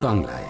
বাংলায় Peace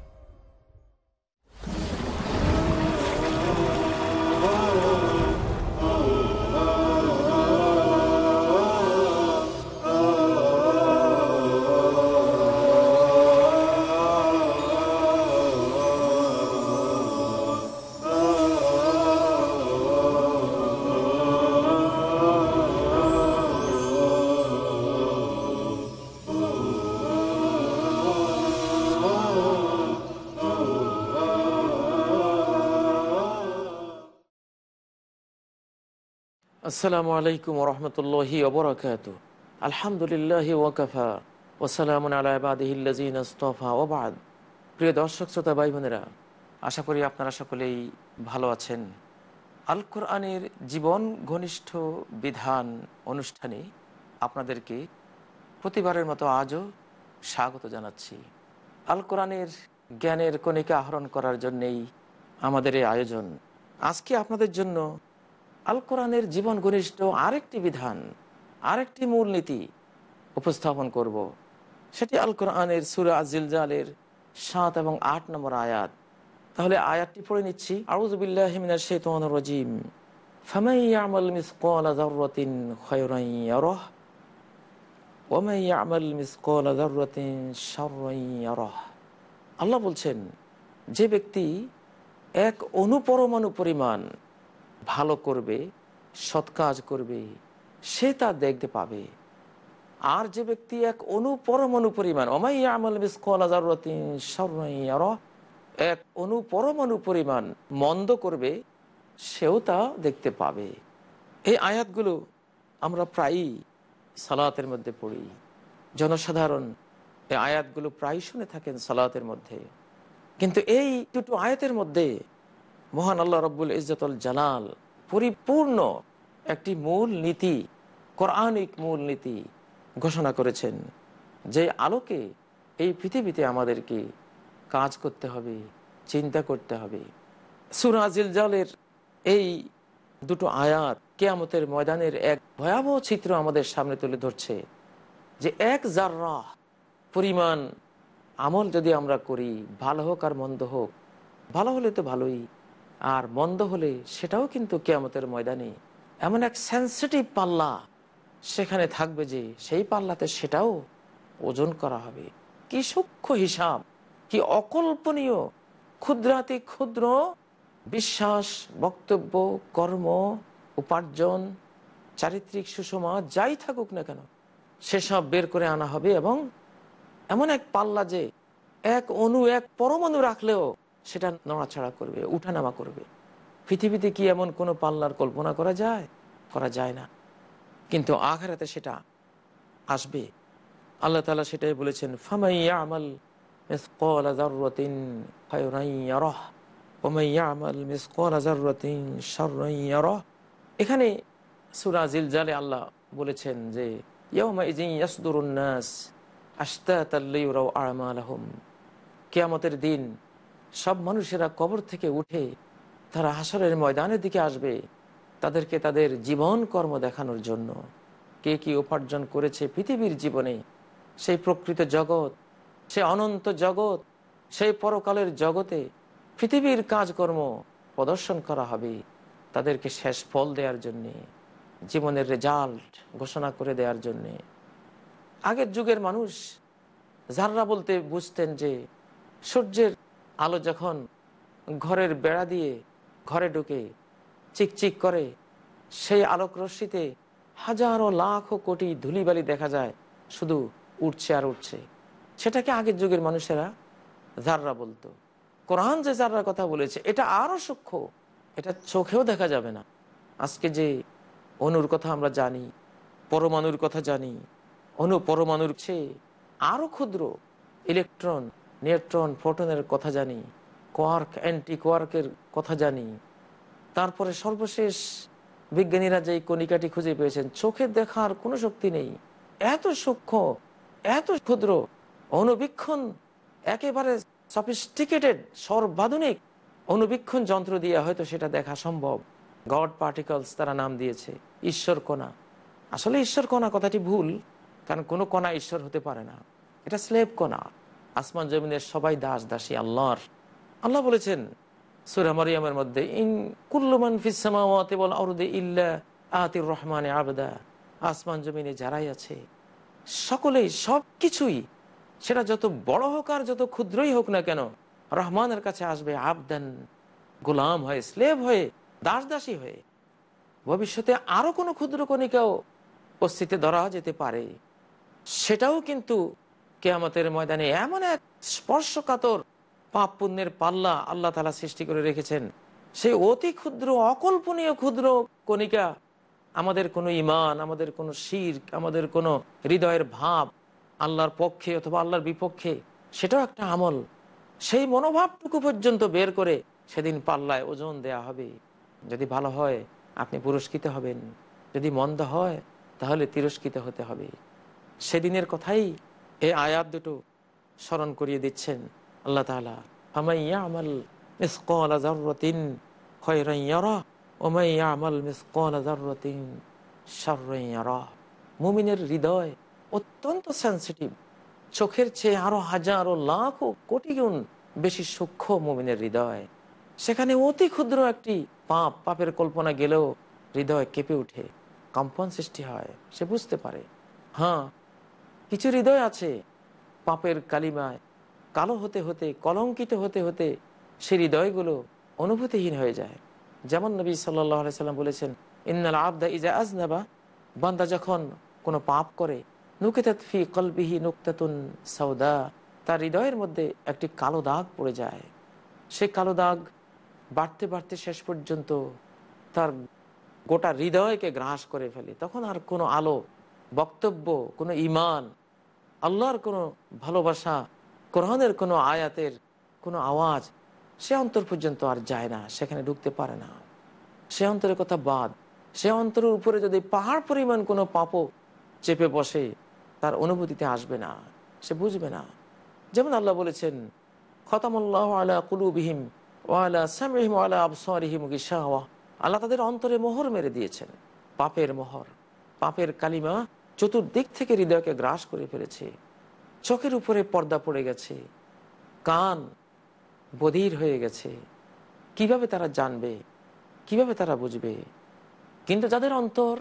আসসালামু আলাইকুম রহমতুল্লাহি ওবরাকাত আলহামদুলিল্লাহ ওয়াকাফা ওসালাম আলাইবাদিহিল্লাজিন আস্তফা ওবাদ প্রিয় দর্শক, শ্রোতা ভাই বোনেরা আশা করি আপনারা সকলেই ভালো আছেন। আল কোরআনের জীবন ঘনিষ্ঠ বিধান অনুষ্ঠানে আপনাদেরকে প্রতিবারের মতো আজও স্বাগত জানাচ্ছি। আল কোরআনের জ্ঞানের কণিকা আহরণ করার জন্যেই আমাদের এই আয়োজন। আজকে আপনাদের জন্য আল কোরআনের জীবন ঘনিষ্ঠ আরেকটি বিধান, আরেকটি মূলনীতি উপস্থাপন করব। সেটি আল কোরআনের সুরা আজিলজালের সাত এবং আট নম্বর আয়াত। তাহলে আয়াতটি পড়ে নিচ্ছি। রাজিম। ফামাইয়ামাল মিসকাল যাররাতিন খায়রান ইয়ারাহ ওয়ামাইয়ামাল মিসকাল যাররাতিন শাররান ইয়ারাহ। আল্লাহ বলছেন, যে ব্যক্তি এক অনুপরমাণু পরিমাণ ভালো করবে, সৎ কাজ করবে, সে তা দেখতে পাবে। আর যে ব্যক্তি এক অনুপরমাণু পরিমাণ আমল এক অনুপরমাণু পরিমাণ মন্দ করবে, সেও তা দেখতে পাবে। এই আয়াতগুলো আমরা প্রায়ই সালাতের মধ্যে পড়ি। জনসাধারণ এই আয়াতগুলো প্রায় শুনে থাকেন সালাতের মধ্যে। কিন্তু এই দুটো আয়াতের মধ্যে মহান আল্লাহ রব্বুল ইজতুল জালাল পরিপূর্ণ একটি মূল নীতি, কোরআনিক মূল নীতি ঘোষণা করেছেন যে আলোকে এই পৃথিবীতে আমাদেরকে কাজ করতে হবে, চিন্তা করতে হবে। সুরাজিল জালের এই দুটো আয়াত কেয়ামতের ময়দানের এক ভয়াবহ চিত্র আমাদের সামনে তুলে ধরছে যে এক জাররা পরিমাণ আমল যদি আমরা করি, ভালো হোক আর মন্দ হোক, ভালো হলে তো ভালোই। আর মন্দ হলে সেটাও কিন্তু কেয়ামতের ময়দানে। এমন এক সেন্সিটিভ পাল্লা সেখানে থাকবে যে সেই পাল্লাতে সেটাও ওজন করা হবে। কি সূক্ষ্ম হিসাব, কি অকল্পনীয়, ক্ষুদ্রাতি ক্ষুদ্র বিশ্বাস, বক্তব্য, কর্ম, উপার্জন, চারিত্রিক সুষমা, যাই থাকুক না কেন, সেসব বের করে আনা হবে এবং এমন এক পাল্লা যে এক অনু এক পরমাণু রাখলেও সেটা নড়াছড়া করবে, উঠানামা করবে। পৃথিবীতে কি এমন কোনো পাল্লার কল্পনা করা যায়? করা যায় না। কিন্তু আঘারাতে সেটা আসবে। আল্লাহ তালা সেটাই বলেছেন ফামাইয়া এখানে সুরা জিলজালে আল্লাহ বলেছেন যে কেয়ামতের দিন সব মানুষেরা কবর থেকে উঠে তারা হাসরের ময়দানের দিকে আসবে তাদেরকে তাদের জীবন কর্ম দেখানোর জন্য। কে কি উপার্জন করেছে পৃথিবীর জীবনে? সেই প্রকৃত জগৎ, সে অনন্ত জগৎ, সেই পরকালের জগতে পৃথিবীর কাজকর্ম প্রদর্শন করা হবে তাদেরকে শেষ ফল দেওয়ার জন্যে, জীবনের রেজাল্ট ঘোষণা করে দেওয়ার জন্যে। আগের যুগের মানুষ যাররা বলতে বুঝতেন যে সূর্যের আলো যখন ঘরের বেড়া দিয়ে ঘরে ঢুকে চিকচিক করে, সেই আলোক রশ্মিতে হাজারো লাখো কোটি ধুলিবালি দেখা যায়, শুধু উঠছে আর উঠছে। সেটাকে আগের যুগের মানুষেরা জাররা বলতো। কোরআন যে জাররার কথা বলেছে, এটা আরও সূক্ষ্ম। এটা চোখেও দেখা যাবে না। আজকে যে অনুর কথা আমরা জানি, পরমাণুর কথা জানি, অনু পরমাণুর চেয়ে আরও ক্ষুদ্র ইলেকট্রন নিউট্রন প্রোটনের কথা জানি, কোয়ার্ক, অ্যান্টি কোয়ার্কের কথা জানি। তারপরে সর্বশেষ বিজ্ঞানীরা যে কণিকাটি খুঁজে পেয়েছেন, চোখে দেখার কোনো শক্তি নেই। এত সূক্ষ্ম, এত ক্ষুদ্র অনুবীক্ষণ একেবারে সফিস্টিকেটেড সর্বাধুনিক অনুবীক্ষণ যন্ত্র দিয়ে হয়তো সেটা দেখা সম্ভব। গড পার্টিকলস তারা নাম দিয়েছে, ঈশ্বর কণা। আসলে ঈশ্বর কণা কথাটি ভুল, কারণ কোনো কণা ঈশ্বর হতে পারে না। এটা স্লেব কণা। আসমান জমিনের সবাই দাস দাসী, আল্লাহর। আল্লাহ বলেছেন সুরা মরিয়ামের মধ্যে, ইন কুল্লুমান ইল্লা আতির রহমানে আবদা। আসমান জমিনে যারাই আছে, সকলেই সব কিছুই, সেটা যত বড় হোক আর যত ক্ষুদ্রই হোক না কেন, রহমানের কাছে আসবে আবদান, গোলাম হয়ে, স্লেভ হয়ে, দাস দাসী হয়ে। ভবিষ্যতে আরও কোনো ক্ষুদ্র কণিকাও অস্তিত্বে ধরা যেতে পারে। সেটাও কিন্তু কেয়ামতের ময়দানে এমন এক স্পর্শকাতর পাপ পুণ্যের পাল্লা আল্লাহ তালা সৃষ্টি করে রেখেছেন। সেই অতি ক্ষুদ্র, অকল্পনীয় ক্ষুদ্র কণিকা আমাদের কোনো ইমান আমাদের কোনো শির আমাদের কোনো হৃদয়ের ভাব আল্লাহর পক্ষে অথবা আল্লাহর বিপক্ষে, সেটাও একটা আমল। সেই মনোভাবটুকু পর্যন্ত বের করে সেদিন পাল্লায় ওজন দেয়া হবে। যদি ভালো হয়, আপনি পুরস্কৃত হবেন। যদি মন্দ হয়, তাহলে তিরস্কৃত হতে হবে। সেদিনের কথাই এই আয়াত দুটো স্মরণ করিয়ে দিচ্ছেন আল্লাহ তালা আমাইয়া আমাল মিসকল মুমিনের হৃদয় অত্যন্ত চোখের আরও কোটি গুণ বেশি মুমিনের হৃদয়। সেখানে অতি ক্ষুদ্র একটি পাপ, পাপের কল্পনা গেলেও হৃদয় কেঁপে উঠে কম্পন সৃষ্টি হয়, সে বুঝতে পারে। হ্যাঁ কিছু হৃদয় আছে পাপের কালিমায়। কালো হতে হতে, কলঙ্কিত হতে হতে সে হৃদয়গুলো অনুভূতিহীন হয়ে যায়। যেমন নবী সাল্লাম বলেছেন, ইন্নাল আবদা ইজা আজনাবা। বান্দা যখন কোনো পাপ করে, নুকেতাত ফি কলবিহি নুক্তাতুন সৌদা তার হৃদয়ের মধ্যে একটি কালো দাগ পড়ে যায়। সে কালো দাগ বাড়তে বাড়তে শেষ পর্যন্ত তার গোটা হৃদয়কে গ্রাস করে ফেলে। তখন আর কোনো আলো, বক্তব্য, কোনো ইমান আল্লাহর কোনো ভালোবাসা, কোরআনের কোনো আয়াতের কোনো আওয়াজ সে অন্তর পর্যন্ত আর যায় না, সেখানে ঢুকতে পারে না। সে অন্তরের কথা বাদ। সে অন্তরের উপরে যদি পাহাড় পরিমাণ কোনো পাপও চেপে বসে, তার অনুভূতিতে আসবে না, সে বুঝবে না। যেমন আল্লাহ বলেছেন, খতামুল্লাহ আলা কুলুবিহিম ওয়ালা সামরিহিম ওয়ালা আবসারিহিম গিসাওয়া আল্লাহ তাদের অন্তরে মোহর মেরে দিয়েছেন, পাপের মোহর, পাপের কালিমা চতুর্দিক থেকে হৃদয়কে গ্রাস করে ফেলেছে। চোখের উপরে পর্দা পড়ে গেছে। কান বধির হয়ে গেছে। কীভাবে তারা জানবে? কীভাবে তারা বুঝবে? কিন্তু যাদের অন্তর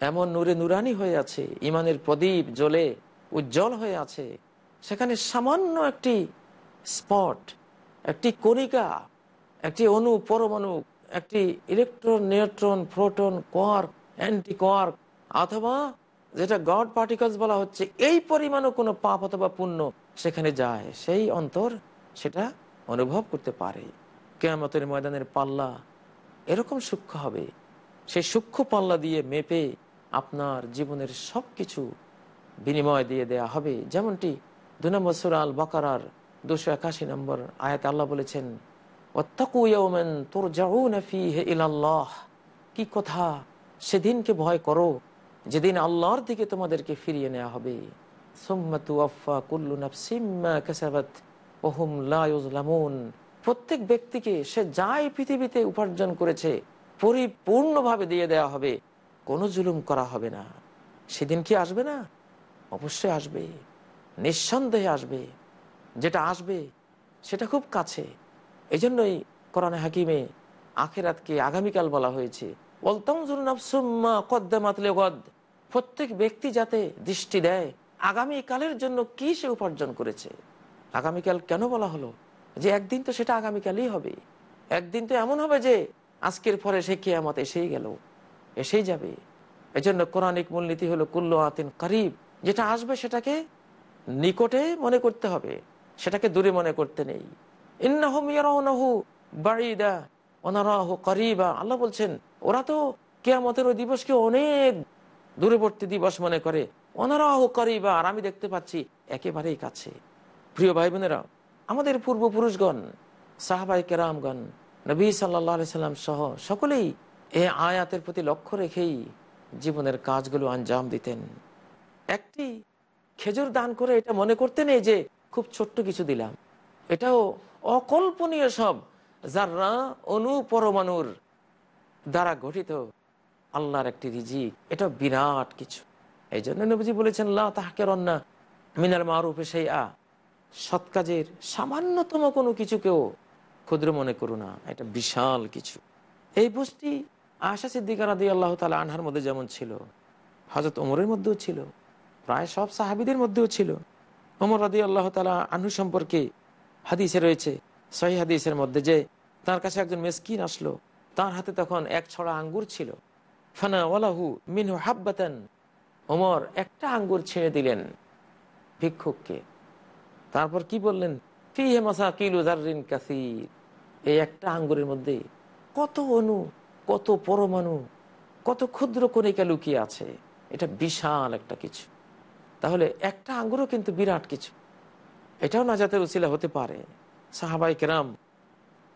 এমন নূরে নুরানি হয়ে আছে, ইমানের প্রদীপ জ্বলে উজ্জ্বল হয়ে আছে, সেখানে সামান্য একটি স্পট, একটি কণিকা, একটি অণু পরমাণু, একটি electron, neutron, proton, quark anti quark অথবা যেটা গড পার্টিকলস বলা হচ্ছে, এই পরিমাণও কোনো পাপ অথবা পুণ্য সেখানে যায়। সেই অন্তর সেটা অনুভব করতে পারে। কেয়ামতের ময়দানের পাল্লা এরকম সূক্ষ্ম হবে। সেই সূক্ষ্ম পাল্লা দিয়ে মেপে আপনার জীবনের সব কিছু বিনিময় দিয়ে দেয়া হবে। যেমনটি দু নম্বর সুরা আল বাকারার দুশো একাশি নম্বর আয়াত আল্লাহ বলেছেন কি কথা? সেদিনকে ভয় করো। যেদিন আল্লাহর দিকে তোমাদেরকে ফিরিয়ে নেওয়া হবে। প্রত্যেক ব্যক্তিকে সে যাই পৃথিবীতে উপার্জন করেছে, পরিপূর্ণভাবে দিয়ে দেওয়া হবে। কোনো জুলুম করা হবে না। সেদিন কি আসবে না? অবশ্যই আসবে। নিঃসন্দেহে আসবে। যেটা আসবে, সেটা খুব কাছে। এই জন্যই কোরআনে হাকিমে আখেরাতকে আগামীকাল বলা হয়েছে। প্রত্যেক ব্যক্তি যাতে দৃষ্টি দেয় আগামী কালের জন্য কি সে উপার্জন করেছে? আগামীকাল কেন বলা হলো? যে একদিন তো সেটা আগামীকালই হবে। একদিন তো এমন হবে যে আজকের পরে সে কে কেয়ামত এসেই গেল, এসেই যাবে। এজন্য কোরআনিক মূলনীতি হলো কুল্ল আতিন করিব, যেটা আসবে সেটাকে নিকটে মনে করতে হবে, সেটাকে দূরে মনে করতে নেই। বাড়িদা আল্লাহ বলছেন, ওরা তো কেয়ামতের ওই দিবসকে অনেক দূরবর্তী দিবস মনে করে। ওনারাহ করিবা, আর আমি দেখতে পাচ্ছি একেবারেই কাছে। প্রিয় ভাই বোনেরা আমাদের পূর্বপুরুষগণ সাহাবাই কেরামগণ, নবী সাল্লা সাল্লাম সহ সকলেই এ আয়াতের প্রতি লক্ষ্য রেখেই জীবনের কাজগুলো আঞ্জাম দিতেন। একটি খেজুর দান করে এটা মনে করতে নেই যে, খুব ছোট্ট কিছু দিলাম। এটাও অকল্পনীয় সব। যারা অনুপরমাণুর দ্বারা গঠিত, আল্লাহর একটি রিজি এটা বিরাট কিছু। এই জন্য নবীজি বলেছেন তাহাকে রন্না মিনাল মারুফে সেই আ সৎ কাজের সামান্যতম কোনো কিছুকেও ক্ষুদ্র মনে করো না, এটা বিশাল কিছু। এই বস্তি আশা সিদ্দিকা রাদি আল্লাহ তালা আনহার মধ্যে যেমন ছিল হজরত ওমরের মধ্যেও ছিল, প্রায় সব সাহাবিদের মধ্যেও ছিল। ওমর রাদি আল্লাহ তালা আনহু সম্পর্কে হাদিসে রয়েছে সহি হাদিসের মধ্যে যে, তার কাছে একজন মেসকিন আসলো, তার হাতে তখন এক ছড়া আঙ্গুর ছিল। ফানা ওয়ালাহু মিনহু হাব্বাতান। ওমর একটা আঙ্গুর ছেড়ে দিলেন ভিক্ষুককে। তারপর কি বললেন? ফি হেমাসা কিলু জারিন কাসির। এই একটা আঙ্গুরের মধ্যে কত অণু কত পরমাণু, কত ক্ষুদ্র কণিকা লুকিয়ে আছে। এটা বিশাল একটা কিছু। তাহলে একটা আঙ্গুরও কিন্তু বিরাট কিছু। এটাও নাজাতের উচিলা হতে পারে। সাহাবাই কেরাম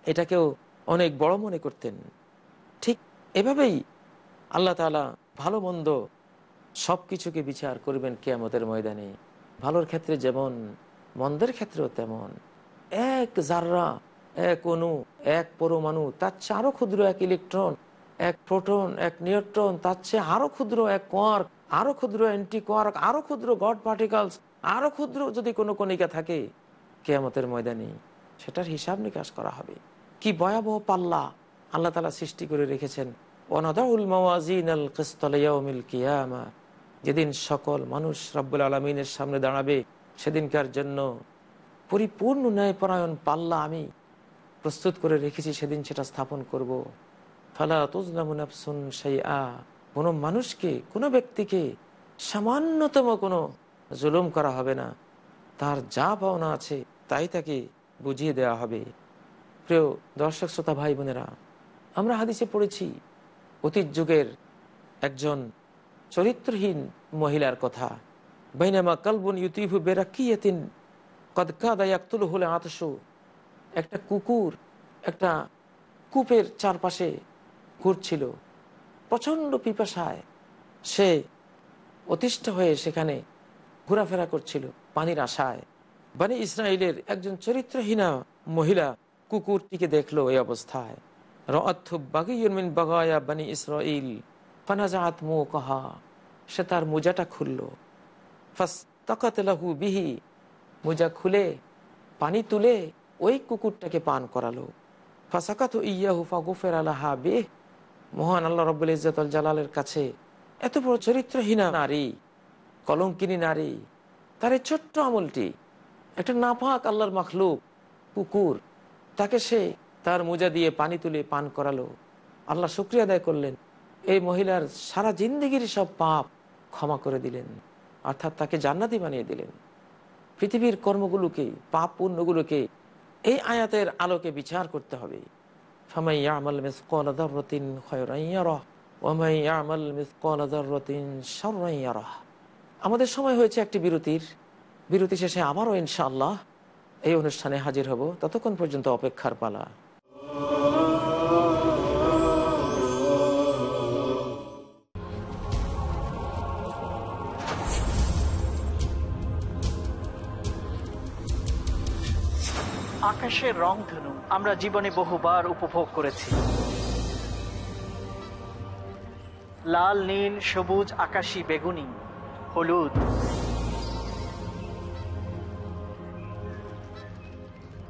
এটাকেও অনেক বড় মনে করতেন। ঠিক এভাবেই আল্লাহ তালা ভালো মন্দ সব কিছুকে বিচার করবেন কেয়ামতের ময়দানে। ভালোর ক্ষেত্রে যেমন, মন্দের ক্ষেত্রেও তেমন। এক জাররা এক অণু, এক পরমাণু, তার চেয়ে আরও ক্ষুদ্র এক ইলেকট্রন, এক প্রোটন, এক নিউট্রন, তার চেয়ে আরও ক্ষুদ্র এক কোয়ার্ক, আরও ক্ষুদ্র অ্যান্টি কোয়ার্ক, আরও ক্ষুদ্র গড পার্টিকালস, আরও ক্ষুদ্র যদি কোনো কণিকা থাকে, কেয়ামতের ময়দানে সেটার হিসাব নিকাশ করা হবে। কি ভয়াবহ পাল্লা আল্লাহ তালা সৃষ্টি করে রেখেছেন। যেদিন সকল মানুষ রব্বুল আলমিনের সামনে দাঁড়াবে, সেদিনকার জন্য পরিপূর্ণ ন্যায়পরায়ণ পাল্লা আমি প্রস্তুত করে রেখেছি, সেদিন সেটা স্থাপন করব। ফালা তুজলামুনাফসুন সেই আ কোনো মানুষকে, কোনো ব্যক্তিকে সামান্যতম কোনো জুলুম করা হবে না। তার যা পাওনা আছে, তাই তাকে বুঝিয়ে দেওয়া হবে। প্রিয় দর্শক, শ্রোতা, ভাই, বোনেরা, আমরা হাদিসে পড়েছি, অতীত যুগের একজন চরিত্রহীন মহিলার কথা। বাইনামা কালবুন ইউতিফু বেরাকিয়াতিন কদকাদায়াকুল হলে আতসু একটা কুকুর একটা কূপের চারপাশে ঘুরছিল। প্রচণ্ড পিপাসায় সে অতিষ্ঠ হয়ে সেখানে ঘোরাফেরা করছিল পানির আশায়। বানি ইসরায়েলের একজন চরিত্রহীনা মহিলা কুকুরটিকে দেখল এই অবস্থায়। বাগিয়মিন বাগায়া বানি ইসরাইল ফানাজাত মো কাহা সে তার মোজাটা খুলল। ফাস্তাকাতলাহু বিহি। মোজা খুলে, পানি তুলে ওই কুকুরটাকে পান করালো। ফাঁসাকাত ইয়াহু ফাগুফের আলাহা বেহ। মহান আল্লাহ রব্বুল ইজাতুল জালালের কাছে এত বড় চরিত্রহীনা নারী, কলঙ্কিনী নারী, তার এই ছোট্ট আমলটি একটা নাপাক আল্লাহর মাখলুক, কুকুর, তাকে সে তার মোজা দিয়ে পানি তুলে পান করালো। আল্লাহ শুক্রিয়া আদায় করলেন। এই মহিলার সারা জিন্দগির সব পাপ ক্ষমা করে দিলেন, অর্থাৎ তাকে জান্নাতি বানিয়ে দিলেন। পৃথিবীর কর্মগুলোকে, পাপ পুণ্যগুলোকে এই আয়াতের আলোকে বিচার করতে হবে। আমাদের সময় হয়েছে একটি বিরতির। বিরতি শেষে আবারও ইনশাআল্লাহ এই অনুষ্ঠানে হাজির হব। ততক্ষণ পর্যন্ত অপেক্ষার পালা। আকাশের রং ধনু, আমরা জীবনে বহুবার উপভোগ করেছি। লাল, নীল, সবুজ, আকাশী, বেগুনি, হলুদ।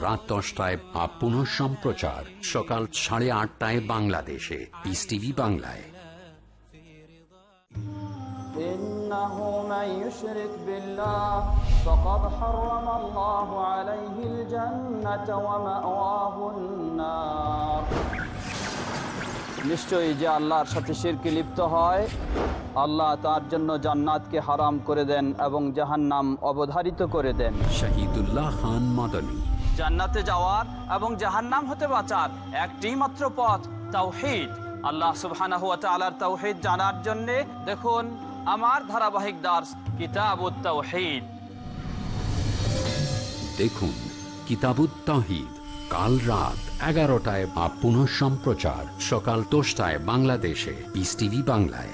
রাত দশটায় বা পুনঃ সম্প্রচার সকাল সাড়ে আটটায় বাংলাদেশে পিস টিভি বাংলায় إنه من يشرك بالله فقد حرم الله عليه الجنة ومأواه النار নিশ্চয়ই যে আল্লাহর সাথে শিরকে লিপ্ত হয় আল্লাহ তার জন্য জান্নাতকে হারাম করে দেন এবং জাহান্নাম অবধারিত করে দেন শহীদুল্লাহ খান মাদানী জান্নাতে যাওয়ার এবং জাহান্নাম হতে বাঁচার একটি মাত্র পথ তাওহীদ। আল্লাহ সুবহানাহু ওয়া তাআলার তাওহীদ জানার জন্য দেখুন আমার ধারাবাহিক দাস কিতাবুত তাওহীদ। দেখুন কিতাবুত কাল রাত এগারোটায় বা পুনঃ সম্প্রচার সকাল দশটায় বাংলাদেশে পিস টিভি বাংলায়।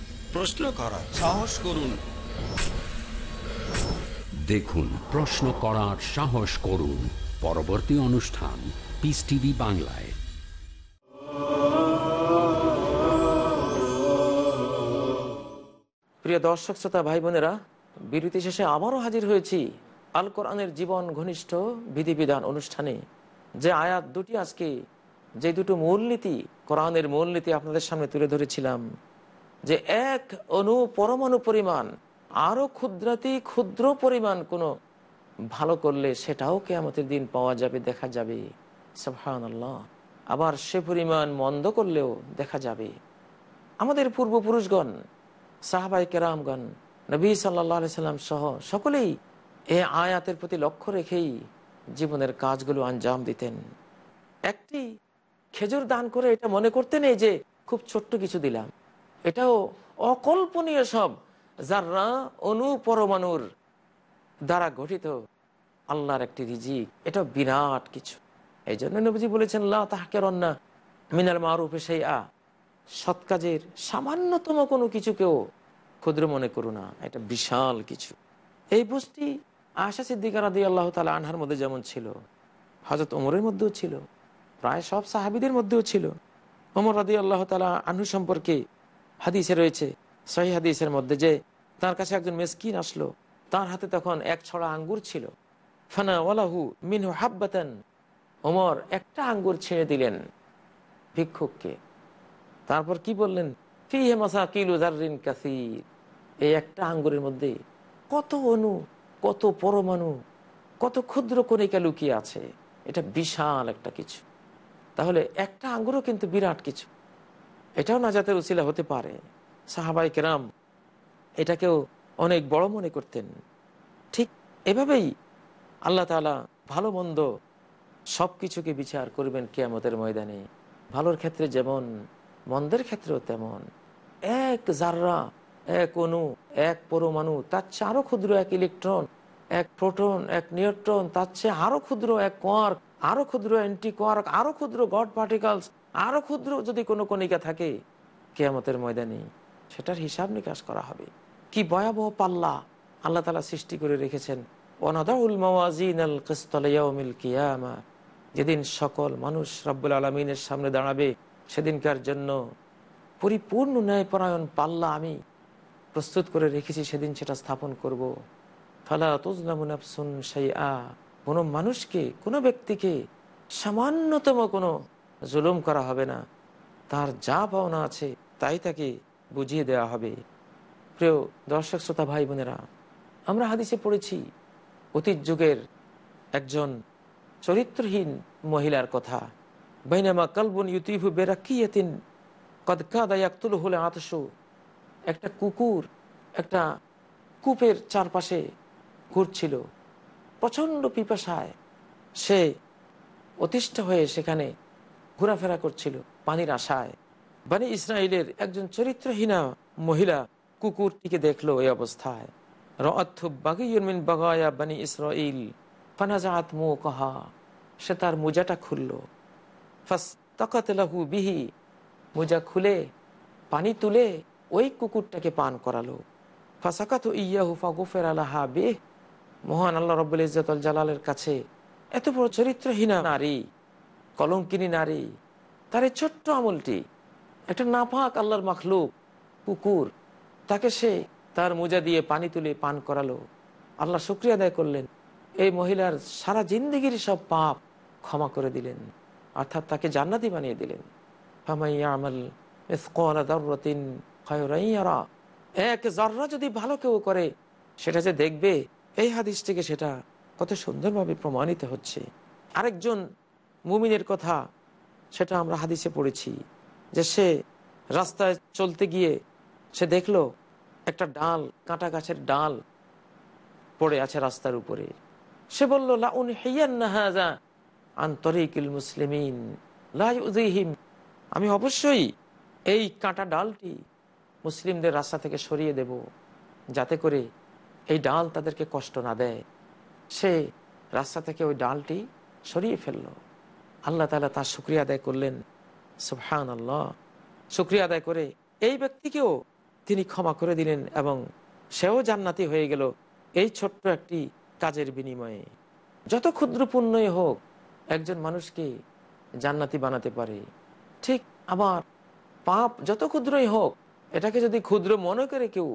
প্রশ্ন করার সাহস করুন। দেখুন প্রশ্ন করার সাহস করুন। পরবর্তী অনুষ্ঠান পিস টিভি বাংলায়। প্রিয় দর্শক শ্রোতা ভাই বোনেরা বিরতি শেষে আবারও হাজির হয়েছি আল কোরআনের জীবন ঘনিষ্ঠ বিধিবিধান অনুষ্ঠানে যে আয়াত দুটি আজকে যে দুটো মূলনীতি কোরআনের মূলনীতি আপনাদের সামনে তুলে ধরেছিলাম। যে এক অনু পরমাণু পরিমাণ, আরও ক্ষুদ্রাতি ক্ষুদ্র পরিমাণ কোনো ভালো করলে সেটাও কেয়ামতের দিন পাওয়া যাবে, দেখা যাবে। আবার সে পরিমাণ মন্দ করলেও দেখা যাবে। আমাদের পূর্বপুরুষগণ সাহাবাই কেরামগণ, নবী সাল্লাহ সাল্লাম সহ সকলেই এ আয়াতের প্রতি লক্ষ্য রেখেই জীবনের কাজগুলো আঞ্জাম দিতেন। একটি খেজুর দান করে এটা মনে করতে নেই যে খুব ছোট্ট কিছু দিলাম। এটাও অকল্পনীয় সব যারা অনু পরমাণুর দ্বারা গঠিত। আল্লাহর একটি রিজিক। এটা বিরাট কিছু। এই জন্য নবীজি বলেছেন, লা তাহকের অন্না মিনাল মারুফে সেই আ সৎ কাজের সামান্যতম কোনো কিছুকেও ক্ষুদ্র মনে করো না। এটা বিশাল কিছু। এই বুঝটি আশা সিদ্দিকা রাদি আল্লাহ তালা আনহার মধ্যে যেমন ছিল হজরত ওমরের মধ্যেও ছিল, প্রায় সব সাহাবিদের মধ্যেও ছিল। ওমর রাদি আল্লাহ তালা আনহু সম্পর্কে হাদিসে রয়েছে, সহি হাদিসের মধ্যে যে, তার কাছে একজন মেসকিন আসলো, তার হাতে তখন এক ছড়া আঙ্গুর ছিল। ফানা ওয়ালাহু মিনহু হাব্বাতান। ওমর একটা আঙ্গুর ছেড়ে দিলেন ভিক্ষুককে। তারপর কি বললেন? ফিহে মাসা কিলু জারিন কাসির। এই একটা আঙ্গুরের মধ্যে কত অণু, কত পরমাণু, কত ক্ষুদ্র কণিকা লুকিয়ে আছে। এটা বিশাল একটা কিছু। তাহলে একটা আঙ্গুরও কিন্তু বিরাট কিছু। এটাও নাজাতের উচিলা হতে পারে। সাহাবাই কেরাম এটাকেও অনেক বড় মনে করতেন। ঠিক এভাবেই আল্লাহ তালা ভালো মন্দ সব কিছুকে বিচার করবেন কেয়ামতের ময়দানে। ভালোর ক্ষেত্রে যেমন, মন্দের ক্ষেত্রেও তেমন। এক জাররা এক অণু, এক পরমাণু, তার চেয়ে আরও ক্ষুদ্র এক ইলেকট্রন, এক প্রোটন, এক নিউট্রন, তার চেয়ে আরও ক্ষুদ্র এক কোয়ার্ক আরও ক্ষুদ্র অ্যান্টি আরও ক্ষুদ্র গড পার্টিকালস আরও ক্ষুদ্র যদি কোনো কণিকা থাকে, কেয়ামতের ময়দানে সেটার হিসাব নিকাশ করা হবে। কি ভয়াবহ পাল্লা আল্লাহ তালা সৃষ্টি করে রেখেছেন। যেদিন সকল মানুষ রব্বুল আলমিনের সামনে দাঁড়াবে, সেদিনকার জন্য পরিপূর্ণ ন্যায়পরায়ণ পাল্লা আমি প্রস্তুত করে রেখেছি, সেদিন সেটা স্থাপন করব। ফালা তুজলামুনাফসুন সেই আ কোনো মানুষকে, কোনো ব্যক্তিকে সামান্যতম কোনো জুলুম করা হবে না। তার যা পাওনা আছে তাই তাকে বুঝিয়ে দেওয়া হবে। প্রিয় দর্শক, শ্রোতা, ভাই, বোনেরা, আমরা হাদিসে পড়েছি, অতীত যুগের একজন চরিত্রহীন মহিলার কথা। বাইনামা কালবুন ইউতিফু বেরাকিয়াতিন কদকাদায়াক্তুল হলে আতসু একটা কুকুর একটা কূপের চারপাশে ঘুরছিল। প্রচণ্ড পিপাসায় সে অতিষ্ঠ হয়ে সেখানে ঘোরাফেরা করছিল পানির আশায়। বানি ইসরায়েলের একজন চরিত্রহীনা মহিলা কুকুরটিকে দেখল এই অবস্থায়। বানি ইসরাইল ফানাজাত মু কহা সে তার মোজাটা খুলল। ফাস্তাকাতলাহু বিহি, মোজা খুলে পানি তুলে ওই কুকুরটাকে পান করালো। ফাসাকাত ইয়াহু ফাগুফের আলাহা বেহ মহান আল্লাহ রব্বুল ইজতুল জালালের কাছে এত বড় চরিত্রহীনা নারী, কলঙ্কিনী নারী, তার এই ছোট্ট আমলটি, একটা নাপাক আল্লাহর মাখলুক, কুকুর, তাকে সে তার মোজা দিয়ে পানি তুলে পান করালো। আল্লাহ শুক্রিয়া আদায় করলেন। এই মহিলার সারা জিন্দগির সব পাপ ক্ষমা করে দিলেন, অর্থাৎ তাকে জান্নাতি বানিয়ে দিলেন। এক জাররা যদি ভালো কেউ করে, সেটা যে দেখবে এই হাদিস থেকে সেটা কত সুন্দরভাবে প্রমাণিত হচ্ছে। আরেকজন মুমিনের কথা সেটা আমরা হাদিসে পড়েছি যে সে রাস্তায় চলতে গিয়ে সে দেখল একটা ডাল, কাঁটা গাছের ডাল পড়ে আছে রাস্তার উপরে। সে বলল লাউন হেয়ান্নাহাজা আন্তরিকিল মুসলিমিন আমি অবশ্যই এই কাঁটা ডালটি মুসলিমদের রাস্তা থেকে সরিয়ে দেব, যাতে করে এই ডাল তাদেরকে কষ্ট না দেয়। সে রাস্তা থেকে ওই ডালটি সরিয়ে ফেলল। আল্লাহ তালা তার শুক্রিয়া আদায় করলেন। সুবহান আল্লাহ শুক্রিয়া আদায় করে এই ব্যক্তিকেও তিনি ক্ষমা করে দিলেন এবং সেও জান্নাতি হয়ে গেল এই ছোট্ট একটি কাজের বিনিময়ে। যত ক্ষুদ্র হোক, একজন মানুষকে জান্নাতি বানাতে পারে। ঠিক আবার পাপ যত ক্ষুদ্রই হোক, এটাকে যদি ক্ষুদ্র মনে করে কেউ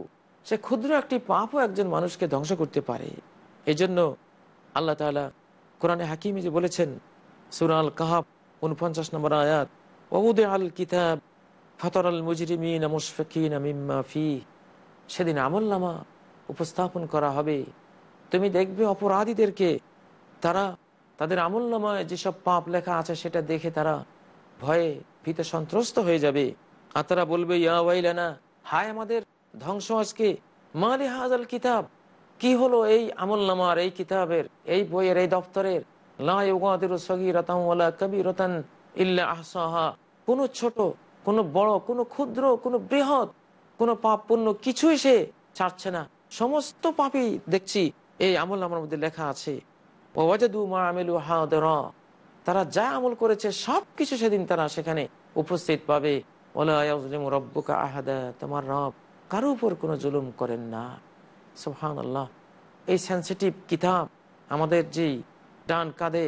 সে ক্ষুদ্র একটি পাপও একজন মানুষকে ধ্বংস করতে পারে। এই জন্য আল্লাহ তালা কোরআনে হাকিমে যে বলেছেন সুরাল কাহাব উনপঞ্চাশ নম্বর আয়াত ওবুদে আল কিতাব ফতর আল মুজরিমিন মুশফিন সেদিন আমল্লামা উপস্থাপন করা হবে। তুমি দেখবে অপরাধীদেরকে, তারা তাদের আমল্লামায় যেসব পাপ লেখা আছে সেটা দেখে তারা ভয়ে ভীত সন্ত্রস্ত হয়ে যাবে। আর তারা বলবে, ইয়া ওয়াইলানা, হায় আমাদের ধ্বংস আজকে মালি হাজাল কিতাব। কি হলো এই আমল নামার, এই কিতাবের, এই বইয়ের, এই দপ্তরের? কোন ছোট, কোন বড়, কোন ক্ষুদ্র, কোন বৃহৎ, কোন পাপ পুণ্য কিছুই সে ছাড়ছে না। সমস্ত পাপই দেখছি এই আমল নামার মধ্যে লেখা আছে। তারা যা আমল করেছে সবকিছু সেদিন তারা সেখানে উপস্থিত পাবে। রব্বুকা আহাদা। তোমার রব কারও উপর কোনো জুলুম করেন না। সোহান আল্লাহ এই সেন্সিটিভ কিতাব আমাদের যেই ডান কাঁধে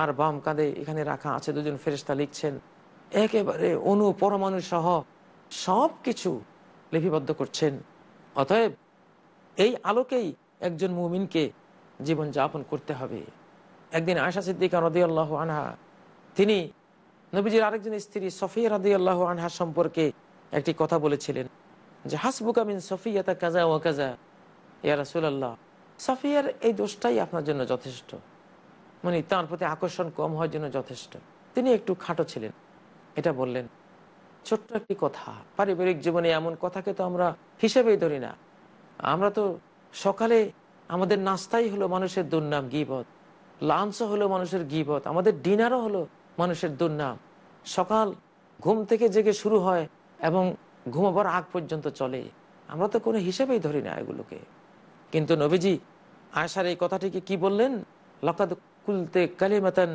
আর বাম কাঁধে এখানে রাখা আছে, দুজন ফেরিস্তা লিখছেন, একেবারে অনু পরমাণু সহ সব কিছু লিপিবদ্ধ করছেন। অতএব এই আলোকেই একজন মুমিনকে জীবন যাপন করতে হবে। একদিন আয়সা সিদ্দিকা রদি আল্লাহ আনহা, তিনি নবীজির আরেকজন স্ত্রী সফিয়া রাদি আল্লাহ আনহা সম্পর্কে একটি কথা বলেছিলেন। যে হাসবুকামিন সফিয়াতা কাজা ও কাজা ইয়া রাসুলাল্লাহ। সফিয়ার এই দোষটাই আপনার জন্য যথেষ্ট। মানে তার প্রতি আকর্ষণ কম হওয়ার জন্য যথেষ্ট। তিনি একটু খাটো ছিলেন। এটা বললেন। ছোট্ট একটি কথা। পারিবারিক জীবনে এমন কথাকে তো আমরা হিসেবেই ধরি না। আমরা তো সকালে আমাদের নাস্তাই হলো মানুষের দুর্নাম, গিবত। লাঞ্চও হলো মানুষের গিবত। আমাদের ডিনারও হলো মানুষের দুর্নাম। সকাল ঘুম থেকে জেগে শুরু হয় এবং ঘুমাবার আগ পর্যন্ত চলে। আমরা তো কোনো হিসেবেই ধরি না এগুলোকে। কিন্তু নবীজি আয়সার এই কথাটিকে কি বললেন? লকাদ কুলতে কালিমাতান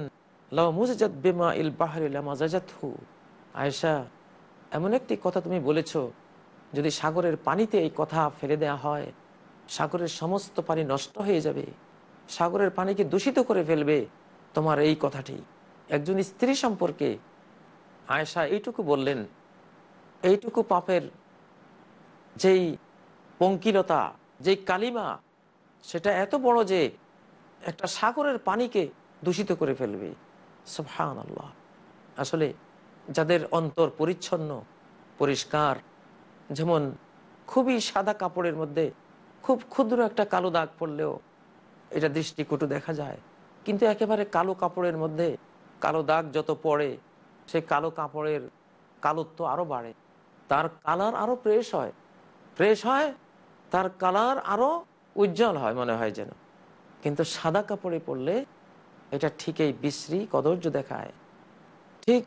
মুজাত বেমা ইল বাহারিলামাজাতহু আয়সা এমন একটি কথা তুমি বলেছ, যদি সাগরের পানিতে এই কথা ফেলে দেয়া হয়, সাগরের সমস্ত পানি নষ্ট হয়ে যাবে। সাগরের পানিকে দূষিত করে ফেলবে তোমার এই কথাটি। একজন স্ত্রী সম্পর্কে আয়েশা এইটুকু বললেন এইটুকু পাপের যেই পঙ্কিলতা, যেই কালিমা, সেটা এত বড় যে একটা সাগরের পানিকে দূষিত করে ফেলবে। সুবহান আল্লাহ আসলে যাদের অন্তর পরিচ্ছন্ন, পরিষ্কার, যেমন খুবই সাদা কাপড়ের মধ্যে খুব ক্ষুদ্র একটা কালো দাগ পড়লেও এটা দৃষ্টিকটু দেখা যায়, কিন্তু একেবারে কালো কাপড়ের মধ্যে কালো দাগ যত পড়ে, সে কালো কাপড়ের কালোত্ব আরও বাড়ে। তার কালার আরও ফ্রেশ হয়। ফ্রেশ হয়, তার কালার আরও উজ্জ্বল হয় মনে হয় যেন। কিন্তু সাদা কাপড়ে পড়লে এটা ঠিকই বিশ্রী কদর্য দেখায়। ঠিক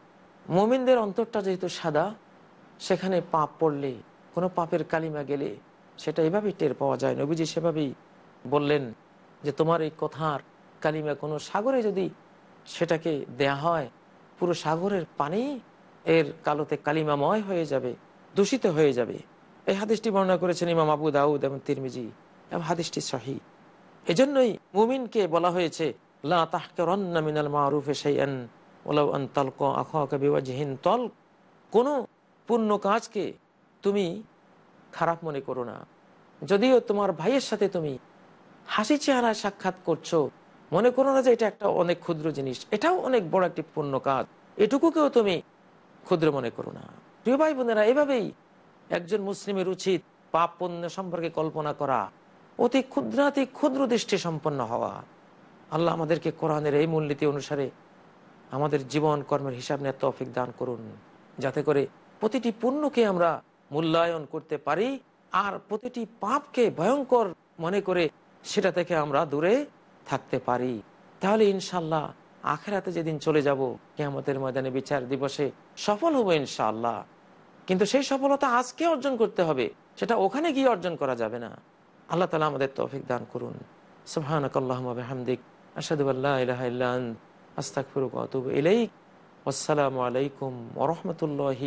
মোমিনদের অন্তরটা যেহেতু সাদা, সেখানে পাপ পড়লে, কোনো পাপের কালিমা গেলে সেটা এভাবেই টের পাওয়া যায়। নবীজি সেভাবেই বললেন যে, তোমার এই কথার কালিমা কোনো সাগরে যদি সেটাকে দেয়া হয়, পুরো সাগরের পানি এর কালোতে কালিমাময় হয়ে যাবে। দূষিত হয়ে যাবে। এই হাদিসটি বর্ণনা করেছেন ইমাম আবু দাউদ এবং তিরমিজি এবং হাদিসটি সহি। এজন্যই মুমিনকে বলা হয়েছে, লা কোনো পূর্ণ কাজকে তুমি খারাপ মনে করো না। যদিও তোমার ভাইয়ের সাথে তুমি হাসি চেহারায় সাক্ষাৎ করছ, মনে করো না যে এটা একটা অনেক ক্ষুদ্র জিনিস, এটাও অনেক বড় একটি পূর্ণ কাজ। এটুকুকেও তুমি ক্ষুদ্র মনে করো না। প্রিয় ভাই বোনেরা এভাবেই একজন মুসলিমের উচিত পাপ পণ্য সম্পর্কে কল্পনা করা, অতি ক্ষুদ্রাতি ক্ষুদ্র দৃষ্টি সম্পন্ন হওয়া। আল্লাহ আমাদেরকে কোরআনের এই মূলনীতি অনুসারে আমাদের জীবন কর্মের হিসাব নিয়ে তৌফিক দান করুন, যাতে করে প্রতিটি পুণ্যকে আমরা মূল্যায়ন করতে পারি আর প্রতিটি পাপকে ভয়ঙ্কর মনে করে সেটা থেকে আমরা দূরে থাকতে পারি। তাহলে ইনশাল্লাহ আখেরাতে যেদিন চলে যাব কে আমাদের ময়দানে বিচার দিবসে সফল হব ইনশাআল্লাহ। কিন্তু সেই সফলতা আজকে অর্জন করতে হবে, সেটা ওখানে গিয়ে অর্জন করা যাবে না। আল্লাহ তালা আমাদের তৌফিক দান করুন। সুবহানাকাল্লাহুম্মা আসাদু আল্লাহ ইলাহা ইল্লা আন্ত, আস্তাগফিরুকা ওয়া আতুবু ইলাইক। আসসালামু আলাইকুম ওয়া রাহমাতুল্লাহি